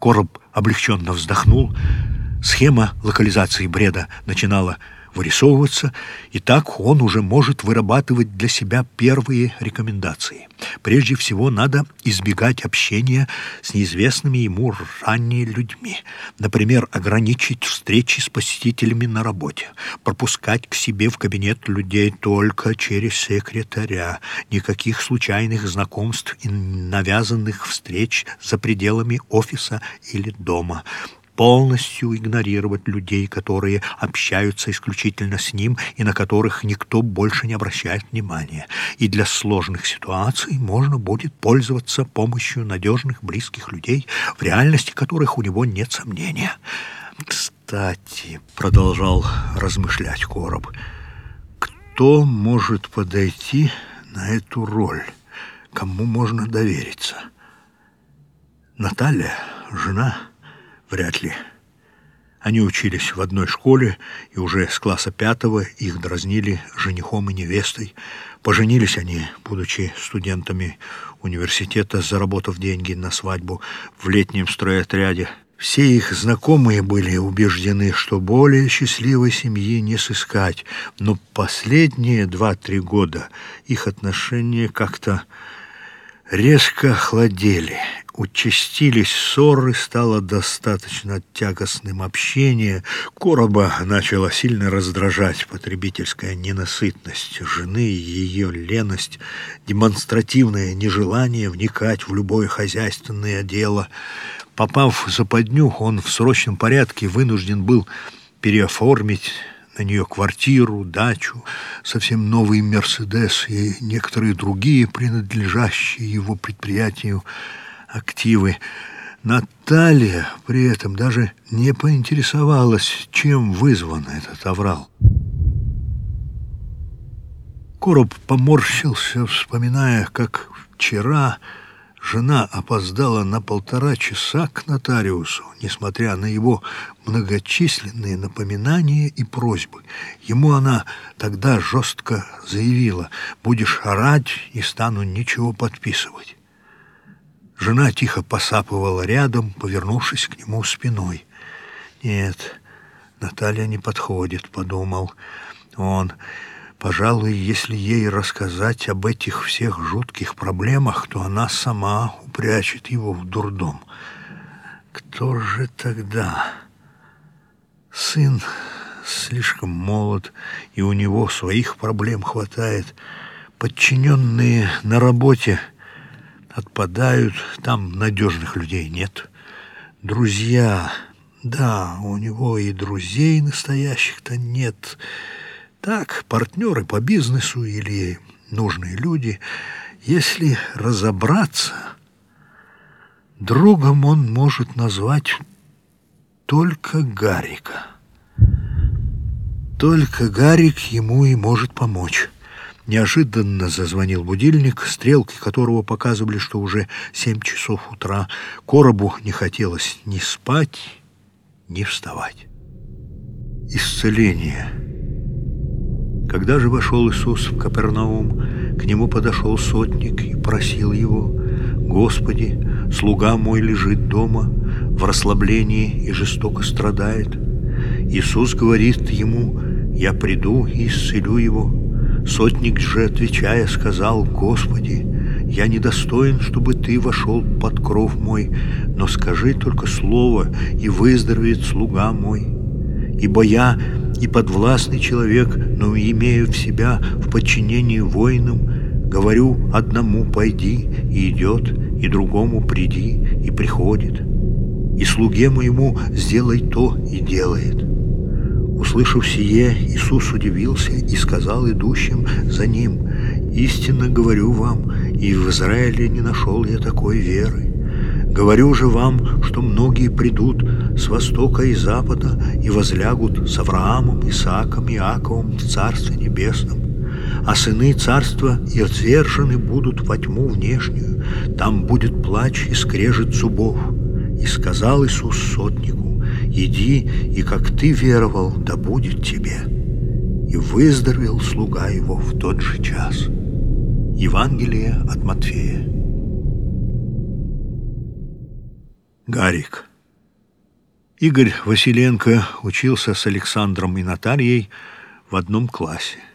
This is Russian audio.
Короб облегченно вздохнул. Схема локализации бреда начинала вырисовываться, и так он уже может вырабатывать для себя первые рекомендации. Прежде всего, надо избегать общения с неизвестными ему ранее людьми. Например, ограничить встречи с посетителями на работе, пропускать к себе в кабинет людей только через секретаря, никаких случайных знакомств и навязанных встреч за пределами офиса или дома – полностью игнорировать людей, которые общаются исключительно с ним и на которых никто больше не обращает внимания. И для сложных ситуаций можно будет пользоваться помощью надежных близких людей, в реальности которых у него нет сомнения. «Кстати», — продолжал размышлять Короб, — «кто может подойти на эту роль? Кому можно довериться?» «Наталья, жена?» Вряд ли. Они учились в одной школе, и уже с класса пятого их дразнили женихом и невестой. Поженились они, будучи студентами университета, заработав деньги на свадьбу в летнем стройотряде. Все их знакомые были убеждены, что более счастливой семьи не сыскать, но последние два-три года их отношения как-то резко охладели, участились ссоры, стало достаточно тягостным общение. Короба начала сильно раздражать потребительская ненасытность жены, ее леность, демонстративное нежелание вникать в любое хозяйственное дело. Попав в западню, он в срочном порядке вынужден был переоформить на нее квартиру, дачу, совсем новый «Мерседес» и некоторые другие, принадлежащие его предприятию, активы. Наталья при этом даже не поинтересовалась, чем вызван этот аврал. Короб поморщился, вспоминая, как вчера Жена опоздала на полтора часа к нотариусу, несмотря на его многочисленные напоминания и просьбы. Ему она тогда жестко заявила, «Будешь орать, не стану ничего подписывать». Жена тихо посапывала рядом, повернувшись к нему спиной. «Нет, Наталья не подходит», — подумал он, — Пожалуй, если ей рассказать об этих всех жутких проблемах, то она сама упрячет его в дурдом. Кто же тогда? Сын слишком молод, и у него своих проблем хватает. Подчиненные на работе отпадают, там надежных людей нет. Друзья, да, у него и друзей настоящих-то нет. Так, партнеры по бизнесу или нужные люди, если разобраться, другом он может назвать только Гарика. Только Гарик ему и может помочь. Неожиданно зазвонил будильник, стрелки которого показывали, что уже семь часов утра. Коробу не хотелось ни спать, ни вставать. Исцеление. Когда же вошел Иисус в Капернаум, к нему подошел сотник и просил его, «Господи, слуга мой лежит дома, в расслаблении и жестоко страдает». Иисус говорит ему, «Я приду и исцелю его». Сотник же, отвечая, сказал, «Господи, я недостоин, чтобы Ты вошел под кров мой, но скажи только слово, и выздоровеет слуга мой. Ибо я и подвластный человек, но имею в себя в подчинении воинам, говорю одному «пойди» и идет, и другому «приди» и приходит, и слуге моему «сделай то» и делает. Услышав сие, Иисус удивился и сказал идущим за ним, «Истинно говорю вам, и в Израиле не нашел я такой веры». Говорю же вам, что многие придут с востока и запада и возлягут с Авраамом, Исааком, Иаковом в Царстве Небесном. А сыны царства и отвержены будут во тьму внешнюю, там будет плач и скрежет зубов. И сказал Иисус сотнику, иди, и как ты веровал, да будет тебе. И выздоровел слуга его в тот же час. Евангелие от Матфея. Гарик. Игорь Василенко учился с Александром и Натальей в одном классе –